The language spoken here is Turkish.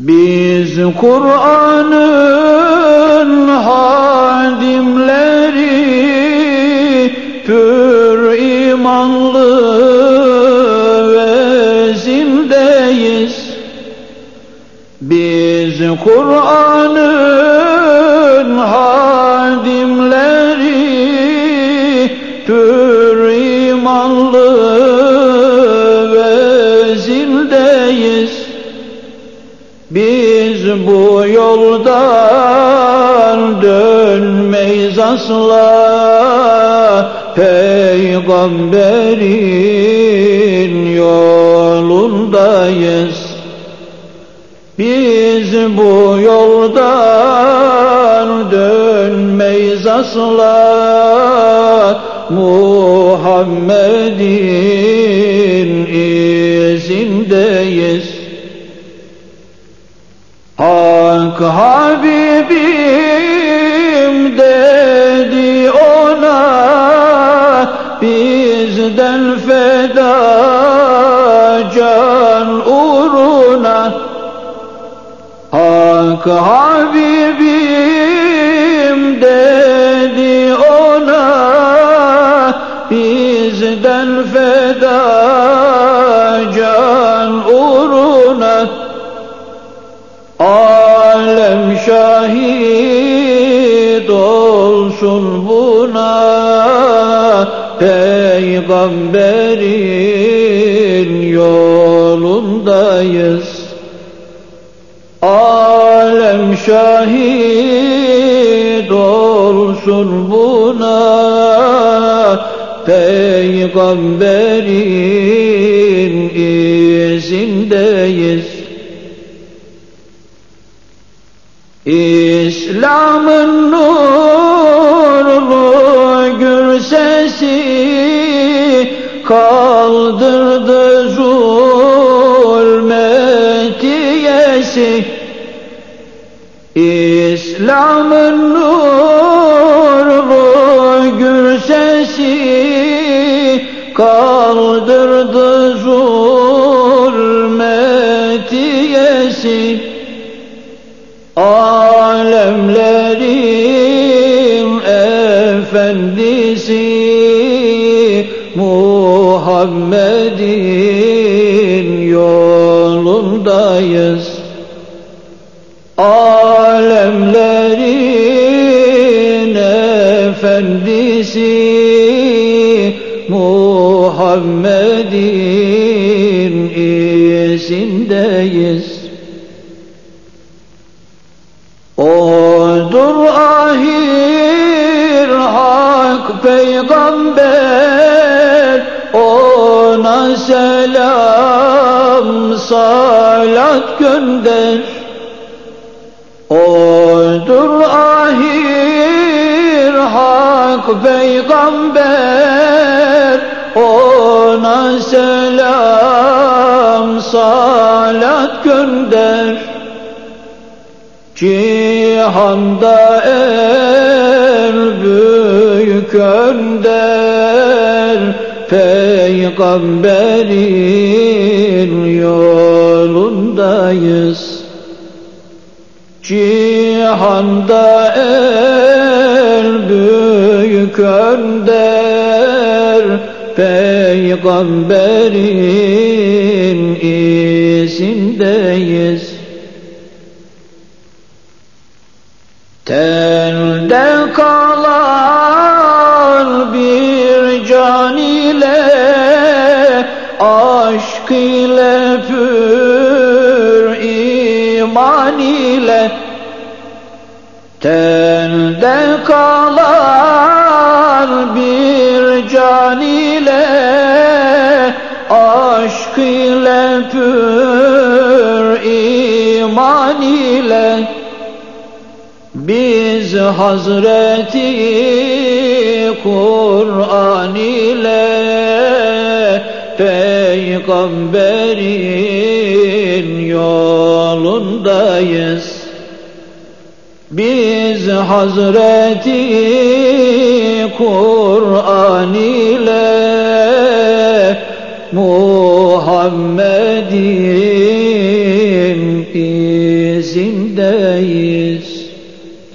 Biz Kur'an'ın hadimleri pür imanlı vezindeyiz. Biz Kur'an'ın bu yoldan dönmeyiz asla. Peygamberin yolundayız. Biz bu yoldan dönmeyiz asla. Muhammed'in izindeyiz Hak Habibim dedi ona bizden feda can uğruna. Hak Habibim dedi olsun buna Peygamberin yolundayız. Alem şahit olsun buna Peygamberin izindeyiz. İslam'ın nurlu sesi kaldırdı zulmetiyesi. İslam'ın nurlu gür sesi. Kaldırdı zulmetiyesi. Alemlerin Muhammed'in yolundayız. Alemlerin efendisi Muhammed'in izindeyiz. Odur ahir hak peygamber selam salat gönder. Odur ahir hak peygamber. Ona selam salat gönder. Cihanda er büyük önder Peygamberin yolundayız. Cihanda er büyük önder Peygamberin izindeyiz. Telde kalan aşk ile pür iman ile Telde kalan bir can ile aşk ile pür iman ile biz Hazreti Kur'an ile Peygamberin yolundayız. Biz Hazreti Kur'an ile Muhammed'in